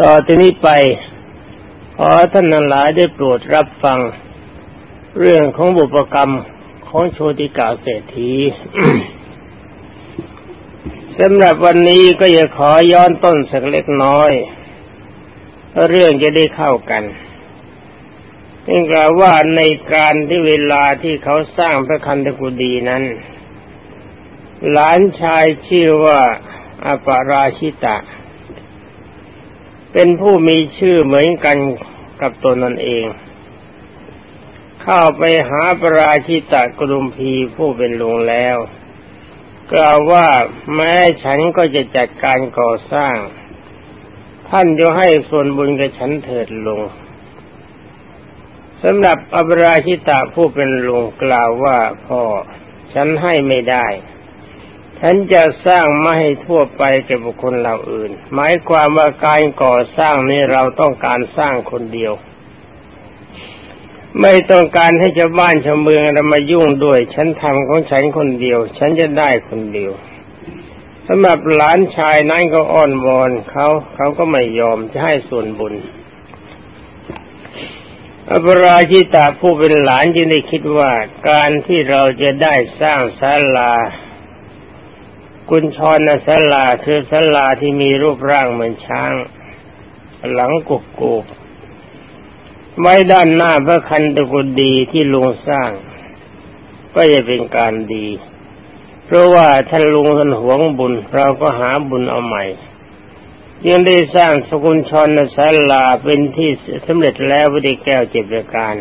ต่อที่นี้ไป ขอท่านนันหลายได้โปรดรับฟัง เรื่องของบุปกรรมของโชติกาเศรษฐีสำหรับวันนี้ก็จะขอย้อนต้นสักเล็กน้อยเรื่องจะได้เข้ากันนี่กล่าวว่าในการที่เวลาที่เขาสร้างพระคันธกุฎีนั้น หลานชายชื่อว่าอปาราชิตะ เป็นผู้มีชื่อเหมือนกันกับตนนั่นเอง เข้าไปหาปราชิตะกรุมพีผู้เป็นลุงแล้วกล่าวว่าแม้ฉันก็จะจัดการก่อสร้าง ท่านจะให้ส่วนบุญกับฉันเถิดลงสำหรับอัปราชิตะผู้เป็นลุงกล่าวว่าพ่อฉันให้ไม่ได้ ฉันจะสร้างไม่ให้ทั่วไปแก่บุคคลเหล่าอื่น หมายความว่าการก่อสร้างนี้เราต้องการสร้างคนเดียว ไม่ต้องการให้ชาวบ้านชาวเมืองเรามายุ่งด้วย ฉันทำของฉันคนเดียว ฉันจะได้คนเดียวสำหรับหลานชายนั้นก็อ้อนวอนเขาเขาก็ไม่ยอมจะให้ส่วนบุญอปราชิตาผู้เป็นหลานจึงได้คิดว่าการที่เราจะได้สร้างศาลา กุญชรนศาลาคือศาลาที่มีรูปร่างเหมือนช้าง หลังกุกกุกไว้ด้านหน้าพระคันตะกุดีที่ลุงสร้าง ก็จะเป็นการดี เพราะว่าท่านลุงท่านหวงบุญ เราก็หาบุญเอาใหม่ยังได้สร้างสกุลชนศาลาเป็นที่สำเร็จแล้ววิธีแก้วเจ็บประการ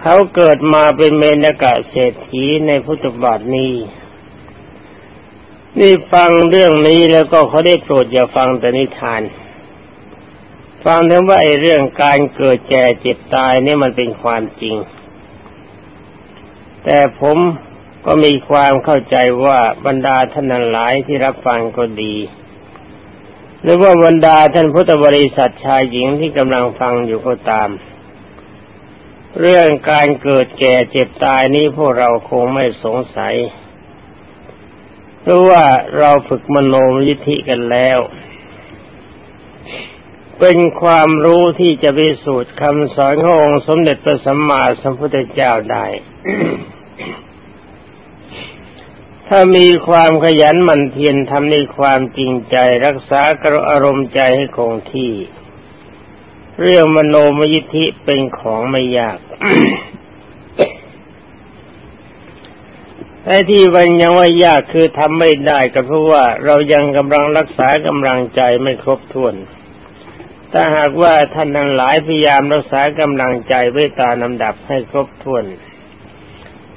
เขาเกิดมาเป็นเมนกะเศรษฐีในพุทธบาทนี้ นี่ฟังเรื่องนี้แล้วก็เขาได้โปรดอย่าฟังแต่นิทาน ฟังถึงว่าไอ้เรื่องการเกิดแก่เจ็บตายนี่มันเป็นความจริง แต่ผมก็มีความเข้าใจว่าบรรดาท่านหลายที่รับฟังก็ดี หรือว่าบรรดาท่านพุทธบริษัทชายหญิงที่กำลังฟังอยู่ก็ตาม เรื่องการเกิดแก่เจ็บตายนี้พวกเราคงไม่สงสัย เพราะว่าเราฝึกมโนมยิธิกันแล้ว เป็นความรู้ที่จะพิสูจน์คำสอนขององค์สมเด็จพระสัมมาสัมพุทธเจ้าได้ ถ้ามีความขยันหมั่นเพียรทำในความจริงใจรักษากระอารมณ์ใจให้คงที่ เรื่องมโนมยิธิเป็นของไม่ยาก แต่ที่มันยังว่ายากคือทำไม่ได้ก็เพราะว่าเรายังกำลังรักษากำลังใจไม่ครบถ้วน ถ้าหากว่าท่านทั้งหลายพยายามรักษากำลังใจไว้ตามลำดับให้ครบถ้วน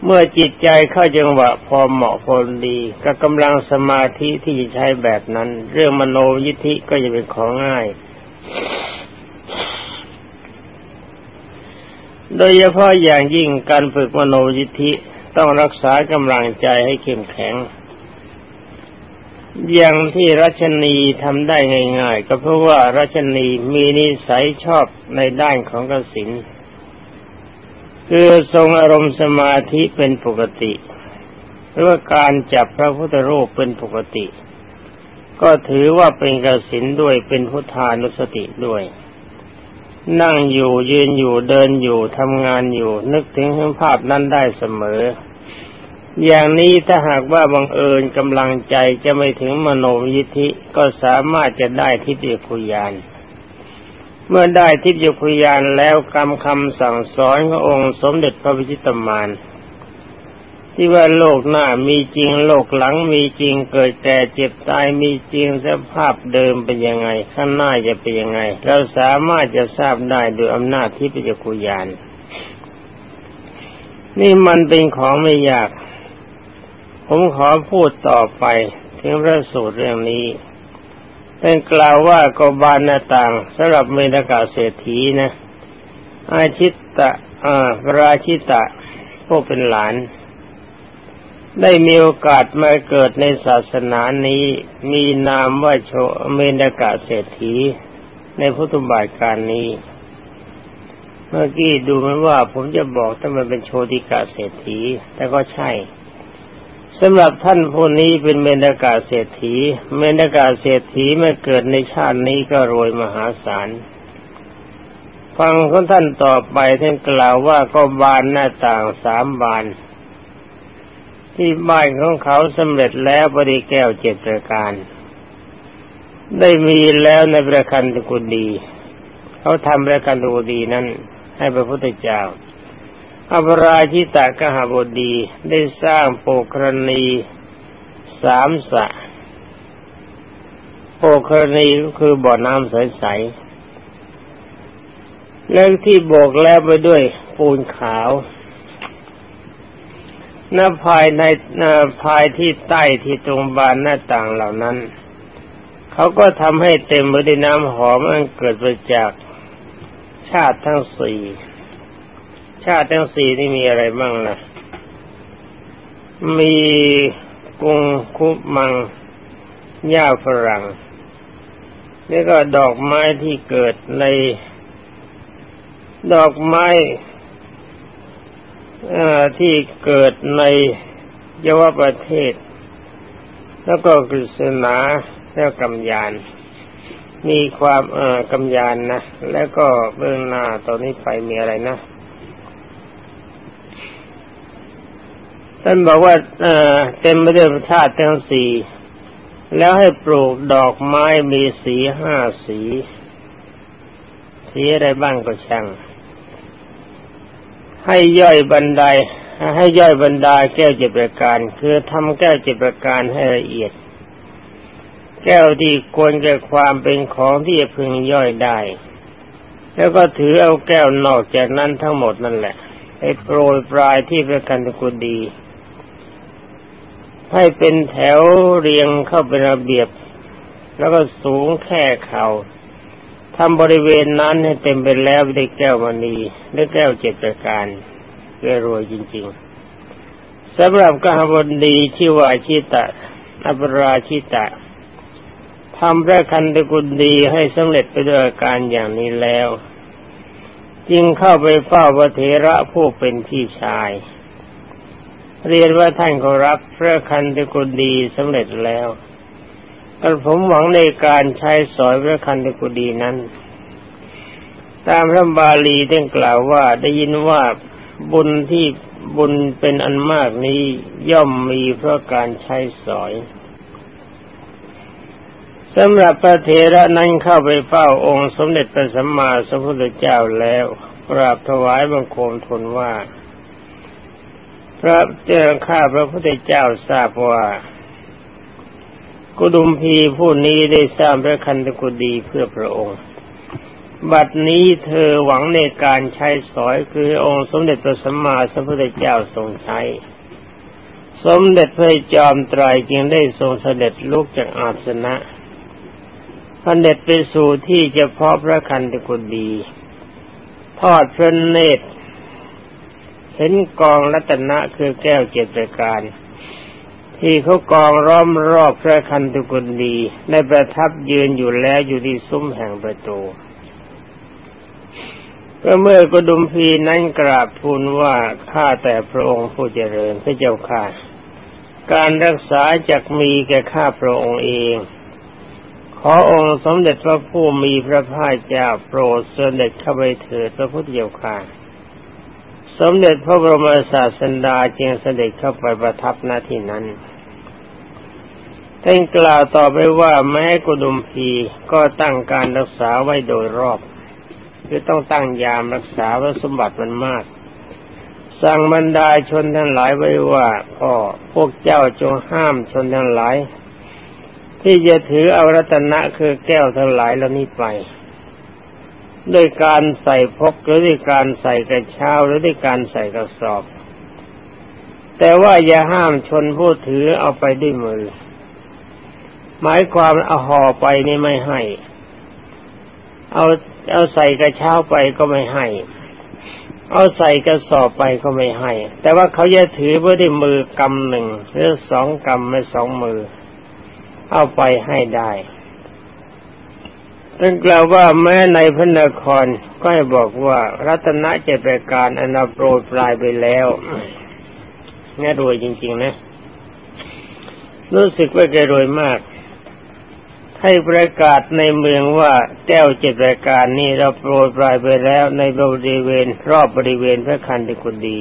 เมื่อจิตใจเข้าจังหวะพอเหมาะพอดีกับกำลังสมาธิที่ใช้แบบนั้น เรื่องมโนยิธิก็จะเป็นของง่ายโดยเฉพาะอย่างยิ่งการฝึกมโนยิธิ ต้องรักษากำลังใจให้เข้มแข็ง อย่างที่รัชนีทำได้ง่าย ๆ ก็เพราะว่ารัชนีมีนิสัยชอบในด้านของกสินคือทรงอารมณ์สมาธิเป็นปกติหรือว่าการจับพระพุทธรูปเป็นปกติ ก็ถือว่าเป็นกสินด้วยเป็นพุทธานุสติด้วย นั่งอยู่ยืนอยู่เดินอยู่ทำงานอยู่ นึกถึงภาพนั้นได้เสมอ อย่างนี้ถ้าหากว่าบังเอิญกำลังใจจะไม่ถึงมโนยิทธิก็สามารถจะได้ทิฏฐิคุยาน เมื่อได้ทิฏฐิคุยานแล้วคำคำสั่งสอนขององค์สมเด็จพระพิชิตมาร ที่ว่าโลกหน้ามีจริงโลกหลังมีจริงเกิดแก่เจ็บตายมีจริงสภาพเดิมเป็นยังไง ข้างหน้าจะเป็นยังไง เราสามารถจะทราบได้โดยอำนาจทิพยคุยานนี่มันเป็นของไม่ยาก ผมขอพูดต่อไปถึงพระสูตรเรื่องนี้เป็นกล่าวว่ากบานหน้าต่างสำหรับเมนากาเศรษฐีนะอาชิตตะอ่าราชิตะพวกเป็นหลาน ได้มีโอกาสมาเกิดในศาสนานี้มีนามว่าโชเมนากาเศรษฐี ในพุทธบาทการนี้ เมื่อกี้ดูมันว่าผมจะบอกถ้ามันเป็นโชติกาเศรษฐี แต่ก็ใช่สำหรับท่านผู้นี้เป็นเมนากาเศรษฐี เมนากาเศรษฐีเมื่อเกิดในชาตินี้ก็รวยมหาศาล ฟังของท่านต่อไปท่านกล่าวว่าก็บานหน้าต่างสามบาน ที่บ้านของเขาสำเร็จแล้วบริแก้วเจ็ดประการ ได้มีแล้วในประคันตกุดี เขาทำประคันตกุดีนั้น ให้พระพุทธเจ้าอภราชิตากหบดีได้สร้างโปกรณีสามสะโปกรณีก็คือบ่อน้ำใสๆแล้วที่โบกแล้วไปด้วยปูนขาว หน้าภายในหน้าภายที่ใต้ที่ตรงบานหน้าต่างเหล่านั้น เขาก็ทำให้เต็มไปด้วยน้ำหอมอันเกิดมาจากชาติทั้งสี่ชาติทั้งสี่นี่มีอะไรบ้างล่ะ มีกุงคุมังหญ้าฝรั่งนี่ก็ดอกไม้ที่เกิดใน ดอกไม้ ที่เกิดในยวประเทศ แล้วก็กฤษณาแล้วกำยาน มีความเอ่อกำยานนะ แล้วก็เบื้องหน้าตอนนี้ไปมีอะไรนะท่านบอกว่าเเต็มไปด้วยธาตุทั้งสี่แล้วให้ปลูกดอกไม้มีสีห้าสี สีอะไรบ้างก็ช่าง ให้ย่อยบันไดให้ย่อยบรรดาแก้วเจ็บประการ คือทำแก้วเจ็บประการให้ละเอียด แก้วที่ควรแก่ความเป็นของที่จะพึงย่อยได้ แล้วก็ถือเอาแก้วนอกจากนั้นทั้งหมดนั่นแหละให้โปรยปลายที่ประกันกุดี ให้เป็นแถวเรียงเข้าเป็นระเบียบ แล้วก็สูงแค่เขา่า ทำบริเวณนั้นให้เต็มไปแล้วด้วยแก้วมณีและแก้วเจ็ดประการเรวยจริง ๆสำหรับกหบดีชื่อว่าชิตะอัปราชิตะทำพระคันตกุลดีให้สำเร็จไปด้วยการอย่างนี้แล้ว จึงเข้าไปเฝ้าพระเถระผู้เป็นพี่ชาย เรียนว่าท่านก็รับพระคันตกุลดีสำเร็จแล้ว กระผมหวังในการใช้สอยพระคันตกุดีนั้น ตามพระบาลีได้กล่าวว่าได้ยินว่าบุญที่บุญเป็นอันมากนี้ย่อมมีเพราะการใช้สอยสำหรับพระเทระนั้นเข้าไปเฝ้าองค์สมเด็จพระสัมมาสัมพุทธเจ้าแล้วกราบถวายบังคมทูลว่า พระเจ้าข้าพระพุทธเจ้าทราบว่า กุดุมพีผู้นี้ได้สร้างพระคันธกุฎีเพื่อพระองค์ บัดนี้เธอหวังในการใช้สอยคือองค์สมเด็จพระสัมมาสัมพุทธเจ้าทรงใช้ สมเด็จพระจอมไตรจึงได้ทรงเสด็จลุกจากอาสนะพระเด็จไปสู่ที่จะพาะพระคันธกุฎีทอดพระเนตรเห็นกองรัตนะคือแก้วเจตประการ ที่เขากองล้อมรอบพระคันตุกุลดีในประทับยืนอยู่แล้วอยู่ที่ซุ้มแห่งประตูก็เมื่อกดุมพีนั้นกราบทูลว่าข้าแต่พระองค์ผู้เจริญพระเจ้าค่ะ การรักษาจักมีแก่ข้าพระองค์เอง ขอองค์สมเด็จพระผู้มีพระภาคเจ้าโปรดเสด็จเข้าไปเถิดพระพุทธเจ้าค่ะ สมเด็จพระบรมศาสดาจึงเสด็จเข้าไปประทับหน้าที่นั้น ท่านกล่าวต่อไปว่าแม้กุดุมพีก็ตั้งการรักษาไว้โดยรอบ คือต้องตั้งยามรักษาว่าสมบัติมันมาก สั่งบรรดาชนทั้งหลายไว้ว่าพ่อพวกเจ้าจงห้ามชนทั้งหลาย ที่จะถือเอารัตนะคือแก้วทั้งหลายเหล่านี้ไปด้วยการใส่พกหรือด้วยการใส่กระเช้าหรือด้วยการใส่กระสอบ แต่ว่าอย่าห้ามชนผู้ถือเอาไปด้วยมือ หมายความเอาห่อไปนี่ไม่ให้ เอาเอาใส่กระเช้าไปก็ไม่ให้ เอาใส่กระสอบไปก็ไม่ให้ แต่ว่าเขาจะถือไว้ด้วยมือกำหนึ่งหรือสองกำไม่สองมือ เอาไปให้ได้ท่านกล่าวว่าแม้ในพระนครก็ให้บอกว่ารัตนเจตการอนาโปรดปลายไปแล้วแน่รวยจริง ๆ นะ รู้สึกว่าแกรวยมาก ให้ประกาศในเมืองว่าแก้วเจ็ดรายการนี้เราโปรยปลายไปแล้วในบริเวณรอบบริเวณพระคันธกุฎี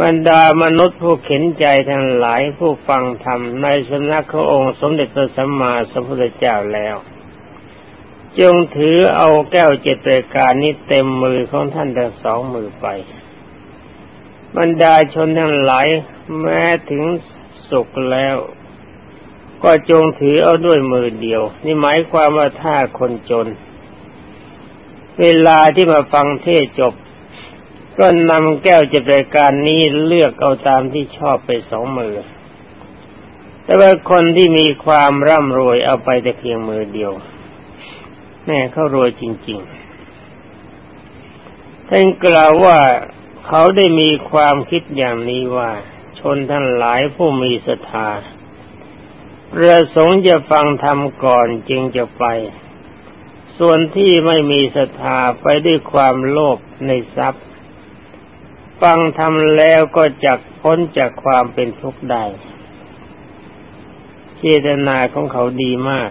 บรรดามนุษย์ผู้เข็นใจทั้งหลายผู้ฟังธรรมในสำนักขององค์สมเด็จพระสัมมาสัมพุทธเจ้าแล้ว จงถือเอาแก้วเจ็ดรายการนี้เต็มมือของท่านทั้งสองมือไป บรรดาชนทั้งหลายแม้ถึงสุขแล้ว ก็จงถือเอาด้วยมือเดียว นี่หมายความว่าถ้าคนจน เวลาที่มาฟังเทศจบ ก็นำแก้วจิตรายการนี้เลือกเอาตามที่ชอบไปสองมือ แต่ว่าคนที่มีความร่ำรวยเอาไปแต่เพียงมือเดียวแม่เขารวยจริง ๆ ท่านกล่าวว่าเขาได้มีความคิดอย่างนี้ว่า ชนทั้งหลายผู้มีศรัทธา ประสงค์จะฟังธรรมก่อนจึงจะไป ส่วนที่ไม่มีศรัทธาไปด้วยความโลภในทรัพย์ ฟังทำแล้วก็จักพ้นจากความเป็นทุกข์ได้เจตนาของเขาดีมาก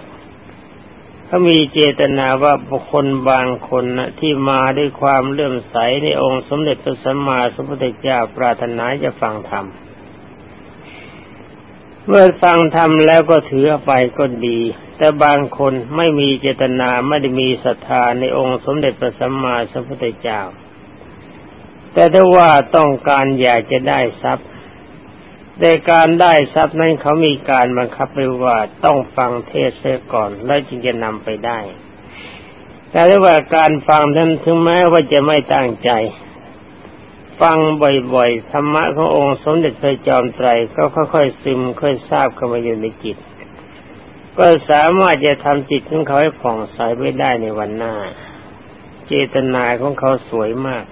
เขามีเจตนาว่าบุคคลบางคนนะที่มาด้วยความเลื่อมใสในองค์สมเด็จพระสัมมาสัมพุทธเจ้าปรารถนาจะฟังธรรม เมื่อฟังธรรมแล้วก็ถือไปก็ดี แต่บางคนไม่มีเจตนาไม่ได้มีศรัทธาในองค์สมเด็จพระสัมมาสัมพุทธเจ้า แต่ถ้าว่าต้องการอยากจะได้ทรัพย์ในการได้ทรัพย์นั้นเขามีการบังคับไว้ว่าต้องฟังเทศเสียก่อนแล้วจึงจะนำไปได้ แต่ถ้าว่าการฟังนั้นถึงแม้ว่าจะไม่ตั้งใจ ฟังบ่อยๆธรรมะขององค์สมเด็จพระจอมไตรก็ค่อยๆซึมค่อยทราบเข้ามาอยู่ในจิต ก็สามารถจะทำจิตของเขาให้ผ่องใสไว้ได้ในวันหน้า เจตนาของเขาสวยมาก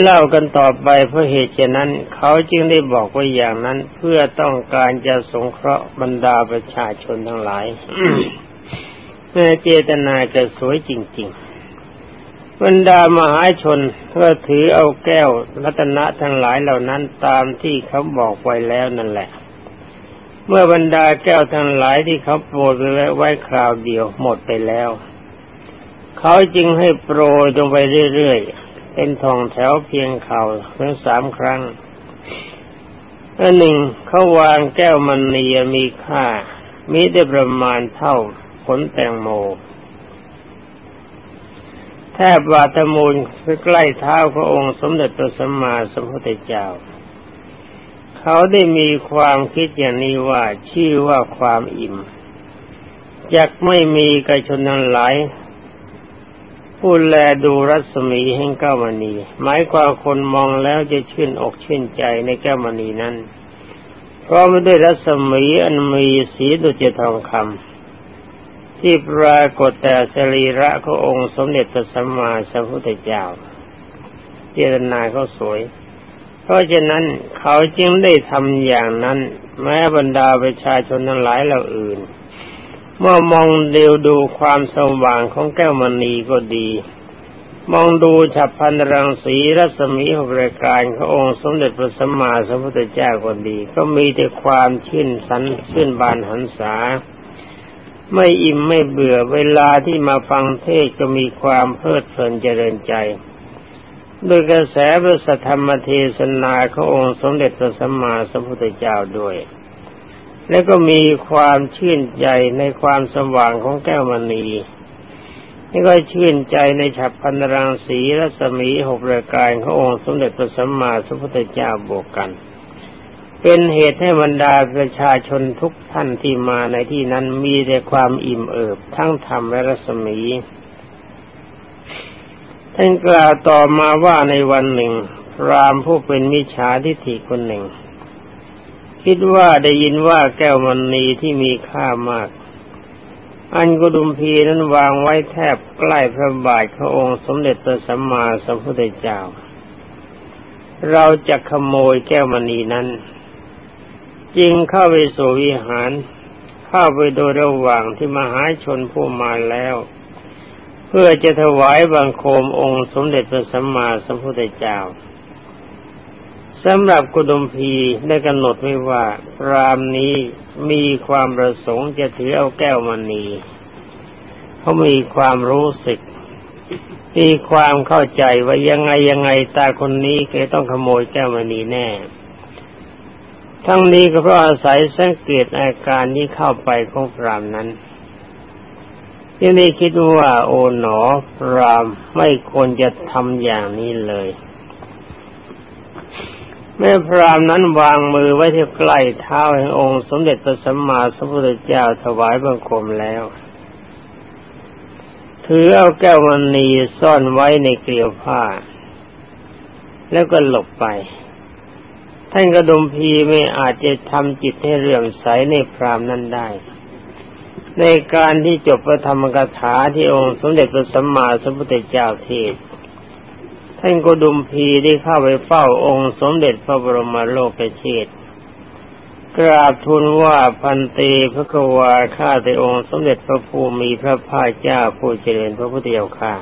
เล่ากันต่อไปเพราะเหตุฉะนั้น เขาจึงได้บอกไว้อย่างนั้นเพื่อต้องการจะสงเคราะห์บรรดาประชาชนทั้งหลายแม่เจตนาจะสวยจริง ๆ บรรดามหาชนก็ถือเอาแก้วรัตนะทั้งหลายเหล่านั้นตามที่เขาบอกไว้แล้วนั่นแหละ เมื่อบรรดาแก้วทั้งหลายที่เขาโปรยไว้ไว้คราวเดียวหมดไปแล้ว เขาจึงให้โปรยลงไปเรื่อยๆ เป็นทองแถวเพียงเข่าเพียงสามครั้งอันหนึ่งเขาวางแก้วมันเนียมีค่ามีได้ประมาณเท่าผลแตงโม แทบบาทมูลใกล้เท้าพระองค์สมเด็จพระสัมมาสัมพุทธเจ้า เขาได้มีความคิดอย่างนี้ว่าชื่อว่าความอิ่มจากไม่มีกระชนทั้งหลายผู้แลดูรัศมีแห่งแก้วมณี หมายความคนมองแล้วจะชื่นอกชื่นใจในแก้วมณีนั้น เพราะไม่ได้รัศมีอันมีสีดุจทองคำ ที่ปรากฏแต่สรีระขององค์สมเด็จพระสัมมาสัมพุทธเจ้าเจตนาเขาสวย เพราะฉะนั้นเขาจึงได้ทำอย่างนั้น แม้บรรดาประชาชนทั้งหลายเหล่าอื่น เมื่อมองเดียวดูความสว่างของแก้วมณีก็ดี มองดูฉับพันรังสีรัศมีหกรายการขององค์สมเด็จพระสัมมาสัมพุทธเจ้าก็ดี ก็มีแต่ความชื่นสันชื่นบานหันษา ไม่อิ่มไม่เบื่อเวลาที่มาฟังเทศก็มีความเพลิดเพลินเจริญใจโดยกระแสพระสัทธรรมเทศนาขององค์สมเด็จพระสัมมาสัมพุทธเจ้าด้วย แล้วก็มีความชื่นใจในความสว่างของแก้วมณีนี่ก็ชื่นใจในฉับพันรังสีรัศมีหกรายการขององค์สมเด็จพระสัมมาสัมพุทธเจ้าบวกกัน เป็นเหตุให้บรรดาประชาชนทุกท่านที่มาในที่นั้นมีแต่ความอิ่มเอิบทั้งธรรมและรัศมีท่านกล่าวต่อมาว่าในวันหนึ่ง รามผู้เป็นมิจฉาทิฏฐิคนหนึ่ง คิดว่าได้ยินว่าแก้วมณีที่มีค่ามาก อันกุดุมพีนั้นวางไว้แทบใกล้พระบาทพระองค์สมเด็จพระสัมมาสัมพุทธเจ้า เราจะขโมยแก้วมณีนั้น จึงเข้าไปสู่วิหาร เข้าไปโดยระหว่างที่มหาชนผู้มาแล้ว เพื่อจะถวายบังคมองค์สมเด็จพระสัมมาสัมพุทธเจ้าสำหรับกุดมพีได้กำหนดไว้ว่ารามนี้มีความประสงค์จะถือเอาแก้วมณีเขามีความรู้สึก มีความเข้าใจว่ายังไงยังไงตาคนนี้แกต้องขโมยแก้วมณีแน่ ทั้งนี้ก็เพราะอาศัยสังเกตอาการที่เข้าไปของพรามนั้นที่นี่คิดว่าโอ๋หนอพรามไม่ควรจะทำอย่างนี้เลยแม่พรามนั้นวางมือไว้ที่ใกล้เท้าแห่งองค์ สมเด็จพระสัมมาสัมพุทธเจ้าถวายบังคมแล้ว ถือเอาแก้วมณีซ่อนไว้ในเกลียวผ้า แล้วก็หลบไป ท่านกระดุมพีไม่อาจจะทำจิตให้เรื่อมใสในพรามนั้นได้ ในการที่จบพระธรรมกถาที่องค์สมเด็จพระสัมมาสัมพุทธเจ้าเทศท่านกุดุมพีได้เข้าไปเฝ้าองค์สมเด็จพระบรมโลกเชษกราบทูลว่าพันตีพระกวาข้าแต่องค์สมเด็จพระภูมิพระภาคเจ้าผู้เจริญพระพุทธเจ้าข้า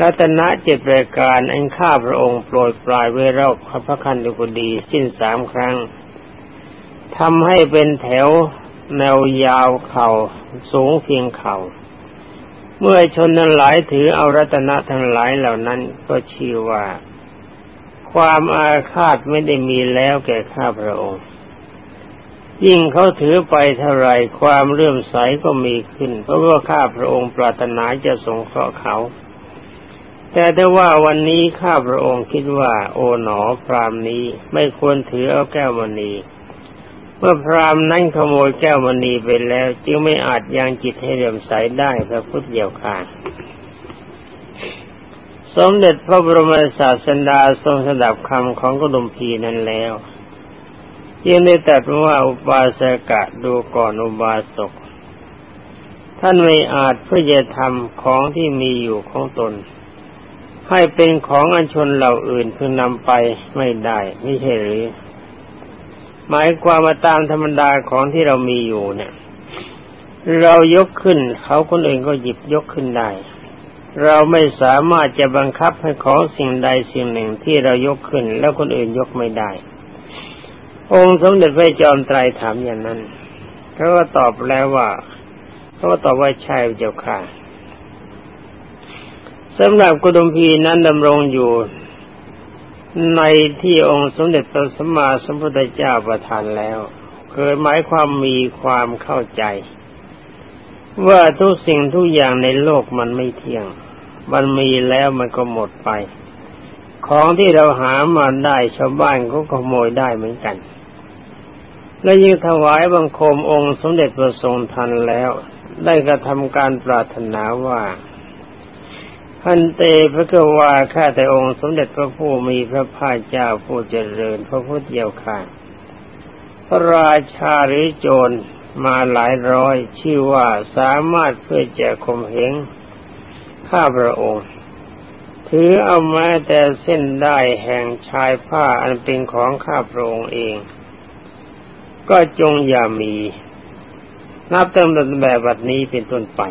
รัตนะเจ็ดรายการอันข้าพระองค์โปรดปลายเวรอบพระคันดุกดีสิ้นสามครั้งทำให้เป็นแถวแนวยาวเขา่าสูงเพียงเขา่า เมื่อชนนั้นหลายถือเอารัตนะทั้งหลายเหล่านั้นก็ชื่อว่า ความอาฆาตไม่ได้มีแล้วแก่ข้าพระองค์ ยิ่งเขาถือไปเท่าไรความเลื่อมใสก็มีขึ้น เพราะว่าข้าพระองค์ปรารถนาจะสงเคราะห์เขา แต่ถ้ว่าวันนี้ข้าพระองค์คิดว่า โอ๋หนอพรามนี้ไม่ควรถือเอาแก้วมณีเมื่อพรามนั้นขโมยแก้วมณีไปแล้ว จึงไม่อาจยังจิตให้เลื่อมใสได้พระพุทธเจ้าค่ะสมเด็จพระบรมศาสดาทรงสดับคำของกุดุมพีนั้นแล้วยังได้ตรัสว่าอุบาสกะดูก่อนอุบาสก ท่านไม่อาจเพื่อจะทำของที่มีอยู่ของตน ให้เป็นของอันชนเหล่าอื่นเพื่อนำไปไม่ได้ไม่ใช่หรือ หมายความมาตามธรรมดาของที่เรามีอยู่เนี่ย เรายกขึ้น เขาคนอื่นก็หยิบยกขึ้นได้ เราไม่สามารถจะบังคับให้ของสิ่งใดสิ่งหนึ่งที่เรายกขึ้น แล้วคนอื่นยกไม่ได้ องค์สมเด็จพระจอมไตรถามอย่างนั้นเขาก็ตอบแล้วว่าเขาก็ตอบว่าใช่เจ้าค่ะ สำหรับกุดุมพีนั้นดำรงอยู่ในที่องค์สมเด็จพระสัมมาสัมพุทธเจ้าประทานแล้ว เคยหมายความมีความเข้าใจ ว่าทุกสิ่งทุกอย่างในโลกมันไม่เที่ยง มันมีแล้วมันก็หมดไป ของที่เราหามาได้ชาวบ้านก็ขโมยได้เหมือนกัน และยิ่งถวายบังคมองค์สมเด็จพระทรงทันแล้ว ได้กระทำการปรารถนาว่า พันเตพระกวาข้าแต่องค์สมเด็จพระผู้มีพระภาคเจ้าผู้เจริญพระพุทธเจ้าค่ะพระราชาหรือโจรมาหลายร้อย ชื่อว่าสามารถเพื่อจะข่มเหงข้าพระองค์ ถือเอาแม้แต่เส้นได้แห่งชายผ้าอันเป็นของข้าพระองค์เอง ก็จงอย่ามี นับตั้งแต่แบบบัดนี้เป็นต้นไป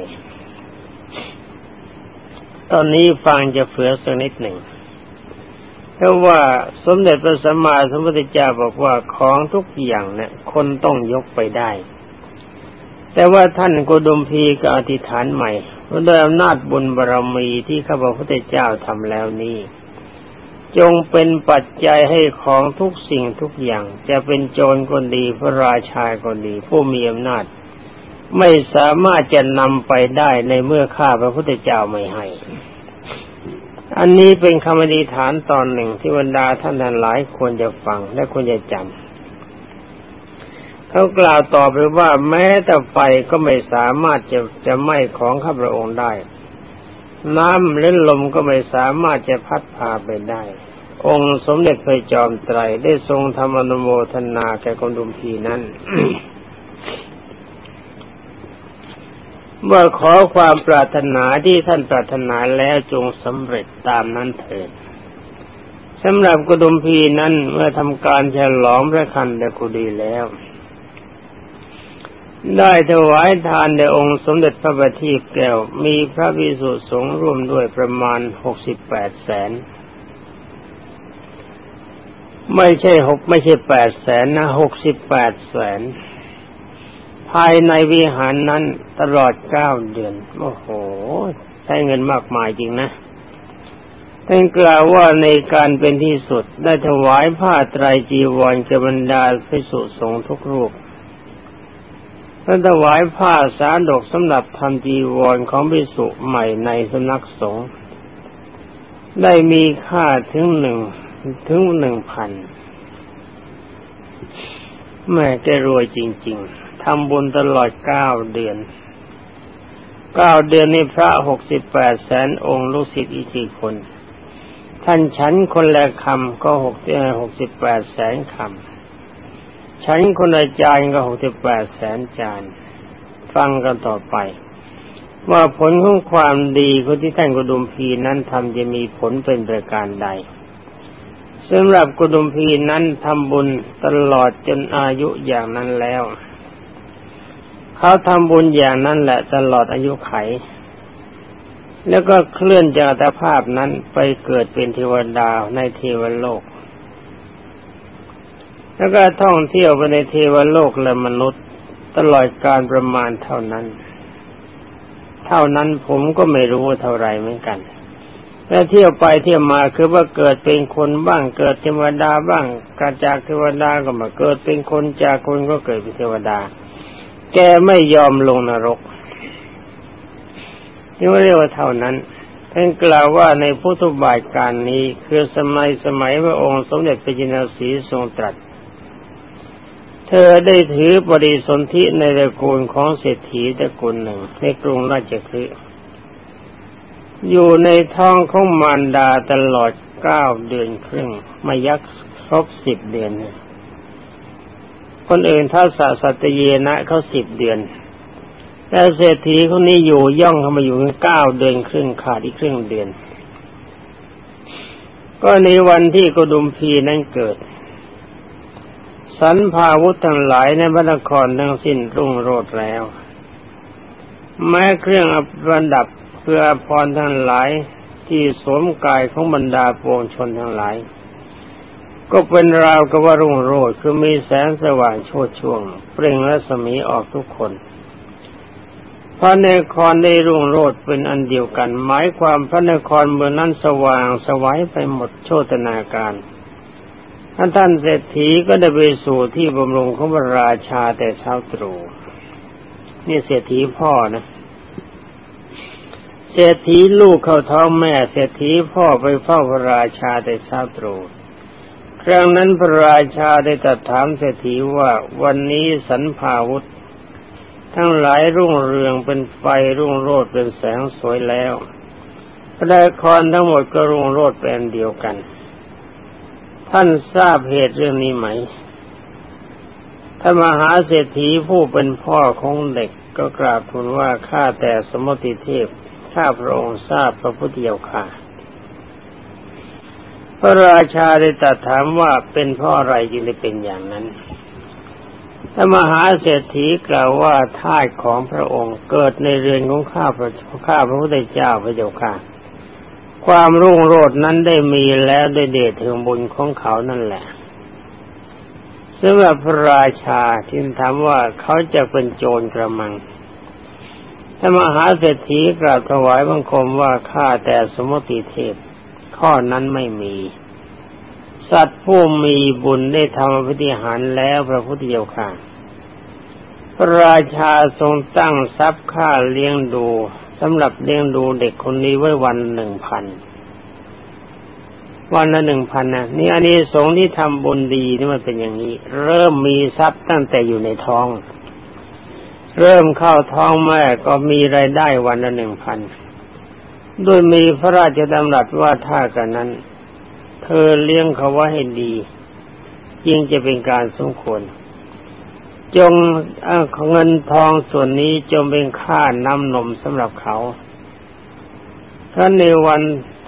ตอนนี้ฟังจะเฟือสักนิดหนึ่งเพราะว่าสมเด็จพระสัมมาสัมพุทธเจ้าบอกว่าของทุกอย่างเนี่ย คนต้องยกไปได้ แต่ว่าท่านโกดมพีก็อธิษฐานใหม่ว่าด้วยอำนาจบุญบารรมีที่ข้าพเจ้าทำแล้วนี้ จงเป็นปัจจัยให้ของทุกสิ่งทุกอย่าง จะเป็นโจรคนดีพระราชาคนดี ผู้มีอำนาจ ไม่สามารถจะนำไปได้ในเมื่อข้าพระพุทธเจ้าไม่ให้ อันนี้เป็นคำอธิษฐานตอนหนึ่งที่บรรดาท่านทั้งหลายควรจะฟังและควรจะจำเขากล่าวต่อไปว่าแม้แต่ไฟก็ไม่สามารถจะจะไหม้ของข้าพระองค์ได้ น้ำเล่นลมก็ไม่สามารถจะพัดพาไปได้ องค์สมเด็จพระจอมไตรได้ทรงธรรมนุโมทนาแก่คนดุมพีนั้น เมื่อขอความปรารถนาที่ท่านปรารถนาแล้วจงสำเร็จตามนั้นเถิดสำหรับกุดุมพีนั้นเมื่อทำการฉลองพระคันเดกุดีแล้ว ได้ถวายทานแด่องค์สมเด็จพระบัณฑิตแก้ว มีพระวิสุสงฆ์ร่วมด้วยประมาณหกสิบแปดแสน ไม่ใช่หกไม่ใช่แปดแสนนะหกสิบแปดแสน ภายในวิหารนั้นตลอดเก้าเดือน โอ้โห ใช้เงินมากมายจริงนะท่านกล่าวว่าในการเป็นที่สุดได้ถวายผ้าไตรจีวรแก่บรรดาพิสุสงฆ์ทุกรูปท่านถวายผ้าสาดกสำหรับทำจีวรของพิสุใหม่ในสนักสงฆ์ได้มีค่าถึงหนึ่งถึงหนึ่งพันแม่แกรวยจริง ๆ ทำบุญตลอดเก้าเดือนเก้าเดือนนี้พระหกสิบแปดแสนองค์ลูกศิษย์อีกกี่คน ท่านฉันคนละคำก็หกหกสิบแปดแสนคำฉันคนละจานก็หกสิบแปดแสนจาน ฟังกันต่อไป ว่าผลของความดีคนที่ท่านกุดุมพีนั้นทำจะมีผลเป็นประการใดสำหรับกุดุมพีนั้นทำบุญตลอดจนอายุอย่างนั้นแล้ว เขาทำบุญอย่างนั้นแหละตลอดอายุไข แล้วก็เคลื่อนจากอัตภาพนั้นไปเกิดเป็นเทวดาในเทวโลก แล้วก็ท่องเที่ยวไปในเทวโลกและมนุษย์ ตลอดการประมาณเท่านั้น เท่านั้นผมก็ไม่รู้เท่าไรเหมือนกันแล้วเที่ยวไปเที่ยวมาคือว่าเกิดเป็นคนบ้างเกิดเทวดาบ้างกาจากเทวดาก็มาเกิดเป็นคนจากคนก็เกิดเป็นเทวดา แกไม่ยอมลงนรกนี่เรียกว่าเท่านั้นท่านกล่าวว่าในพุทธบาทการนี้คือสมัยสมัยพระองค์สมเด็จพระจินสีทรงตรัส เธอได้ถือบริสนธิในตระกูลของเศรษฐีตระกูลหนึ่งในกรุงราชคฤห์อยู่ในท้องของมารดาตลอดเก้าเดือนครึ่งมายักครบสิบเดือนเนี่ย คนอื่นถ้าสาสัตเยนะเขาสิบเดือน แต่เศรษฐีคนนี้อยู่ย่องเข้ามาอยู่เก้าเดือนครึ่งขาดอีกครึ่งเดือน ก็ในวันที่กดุมพีนั้นเกิด สันพาวุธทั้งหลายในพระนครทั้งสิ้นรุ่งโรจน์แล้ว แม้เครื่องประดับเพื่อพรทั้งหลายที่สวมกายของบรรดาปวงชนทั้งหลาย ก็เป็นราวกับว่ารุ่งโรจน์คือมีแสงสว่างโชดช่วง เปล่งรัศมีออกทุกคนพระนครได้รุ่งโรจน์เป็นอันเดียวกัน หมายความพระนครเมืองนั้นสว่างสวัยไปหมดโชตนาการท่านท่านเศรษฐีก็ได้ไปสู่ที่บำรุงของพระราชาแต่เช้าตรู่นี่เศรษฐีพ่อนะ เศรษฐีลูกเข้าท้องแม่ เศรษฐีพ่อไปเฝ้าพระราชาแต่เช้าตรู่ ครั้งนั้นพระราชาได้ตรัสถามเศรษฐีว่าวันนี้สันพาวุธ ทั้งหลายรุ่งเรืองเป็นไฟรุ่งโรดเป็นแสงสวยแล้วพระนครทั้งหมดก็รุ่งโรดเป็นเดียวกัน ท่านทราบเหตุเรื่องนี้ไหมถ้ามหาเศรษฐีผู้เป็นพ่อของเด็กก็กราบทูลว่าข้าแต่สมมติเทพข้าพระองค์ทราบพระพุทธเจ้าค่ะ พระราชาได้ตรัสถามว่าเป็นเพราะอะไรจึงได้เป็นอย่างนั้นถ้ามหาเศรษฐีกล่าวว่าทาสของพระองค์เกิดในเรือนของข้าพระข้าพระพุทธเจ้าพระเจ้าค่ะ ความรุ่งโรจน์นั้นได้มีแล้วด้วยเดชถึงบุญของเขานั่นแหละสำหรับพระราชาที่ถามว่าเขาจะเป็นโจรกระมังถ้ามหาเศรษฐีกราบถวายบังคมว่าข้าแต่สมมติเทพ ข้อนั้นไม่มี สัตว์ผู้มีบุญได้ทำพิธีหารแล้วพระพุทธเจ้าค่ะระราชาทรงตั้งทรัพย์ค่าเลี้ยงดูสำหรับเลี้ยงดูเด็กคนนี้ไว้วันหนึ่งพันวันละหนึ่งพันนะนี่อันนี้สงที่ทำบุญดีนี่มันเป็นอย่างนี้ เริ่มมีทรัพย์ตั้งแต่อยู่ในท้อง เริ่มเข้าท้องแม่ก็มีรายได้วันละหนึ่งพัน โดยมีพระราชดำรัสว่าถ้ากันนั้น เธอเลี้ยงเขาไว้ให้ดียิ่งจะเป็นการสมควร จงเงินทองส่วนนี้จงเป็นค่าน้ำนมสำหรับเขาถ้านในวัน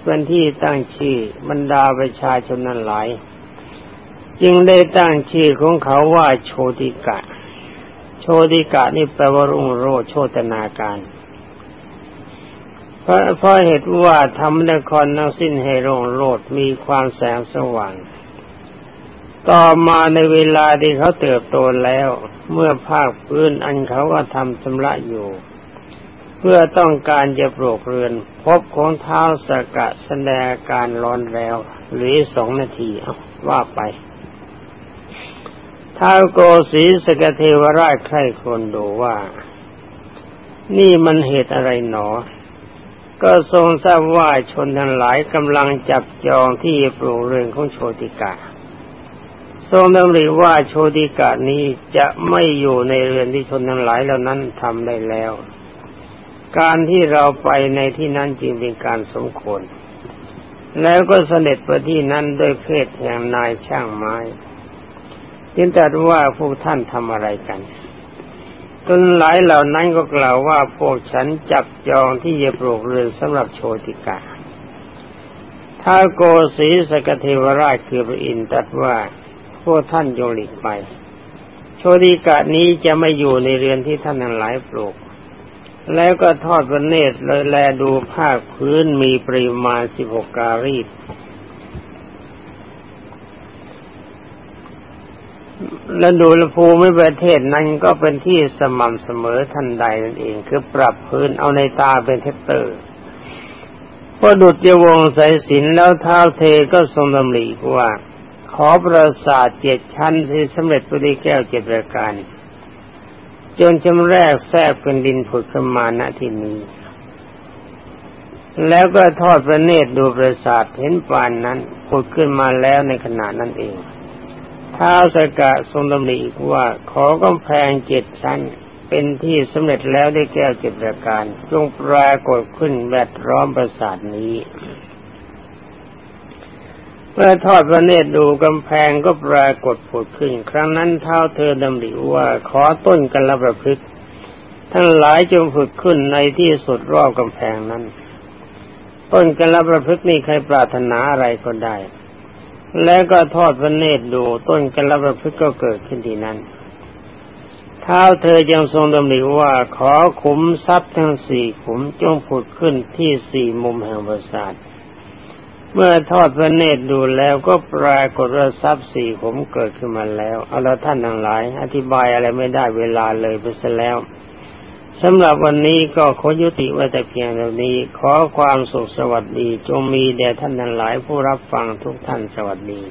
เป็นที่ตั้งชื่อบรรดาประชาชนนั้นหลาย จึงได้ตั้งชื่อของเขาว่าโชติกะ โชติกะนี่แปลว่ารุ่งโรจน์โชตนาการ เพราะเพราะเหตุว่าทำนครนั้งสิ้นให้รงโรจน์มีความแสงสว่าง ต่อมาในเวลาที่เขาเติบโตแล้ว เมื่อภาคพื้นอันเขาก็ทำชำระอยู่ เพื่อต้องการจะปลูกเรือน พบของเท้าสกะแสดงการร้อนแล้ว หรือสองนาทีเอาว่าไปท้าโกสีสกเทวราชใครคนดูว่า นี่มันเหตุอะไรหนอ ก็ทรงทราบว่าชนทั้งหลายกำลังจับจองที่ปลูกเรือนของโชติกาทรงดำริว่าโชติกานี้จะไม่อยู่ในเรือนที่ชนทั้งหลายเหล่านั้นทำได้แล้ว การที่เราไปในที่นั้นจึงเป็นการสมควร แล้วก็เสด็จไปที่นั้นด้วยเพศแห่งนายช่างไม้จึงตรัสว่าพวกท่านทำอะไรกัน ตนหลายเหล่านั้นก็กล่าวว่าพวกฉันจับจองที่จะปลูกเรือนสำหรับโชติกาถ้าโกศีสกเทวราชคือพระอินทร์ตรัสว่าพวกท่านจงหลีกไป โชติกานี้จะไม่อยู่ในเรือนที่ท่านทั้งหลายปลูก แล้วก็ทอดพระเนตรเลยแลดูภาคพื้นมีปริมาณสิบหกการี และดูลภูมิประเทศนั้นก็เป็นที่สม่ำเสมอทันใดนั่นเอง คือปรับพื้นเอาในตาเป็นเทปเตอร์พอดุจยวงสายสินแล้วเท้าเทก็ทรงดำริว่า ขอประสาทเจ็ดชั้นที่สำเร็จปริแก้วเจ็ดประการจนชำแรกแทรกเป็นดินผุดขึ้นมาณที่นี้ แล้วก็ทอดพระเนตรดูประสาทเห็นปานนั้นผุดขึ้นมาแล้วในขณะนั้นเอง ท้าสกะทรงดำริอีกว่าขอกำแพงเจ็ดชั้น เป็นที่สำเร็จแล้วได้แก้วเจ็ดประการจงปรากฏขึ้นแวดล้อมปราสาทนี้เมื่อทอดพระเนตรดูกำแพงก็ปรากฏผุดขึ้น ครั้งนั้นเท้าเธอดำริว่าขอต้นกันละประพฤติทั้งหลายจงผุดขึ้นในที่สุดรอบกำแพงนั้น ต้นกันละประพฤตินี่ใครปรารถนาอะไรก็ได้ แล้วก็ทอดพระเนตรดูต้นกัลประพฤกก็เกิดขึ้นที่นั้นเท้าเธอยังทรงดำริว่า ขอขุมทรัพย์ทั้งสี่ขุมจงผุดขึ้นที่สี่มุมแห่งปราสาทเมื่อทอดพระเนตรดูแล้วก็ปรากฏว่าทรัพย์สี่ขุมเกิดขึ้นมาแล้ว เอาละท่านทั้งหลาย อธิบายอะไรไม่ได้เวลาเลยไปซะแล้ว สำหรับวันนี้ก็ขอยุติไว้แต่เพียงเท่านี้ ขอความสุขสวัสดีจงมีแด่ท่านทั้งหลายผู้รับฟังทุกท่านสวัสดี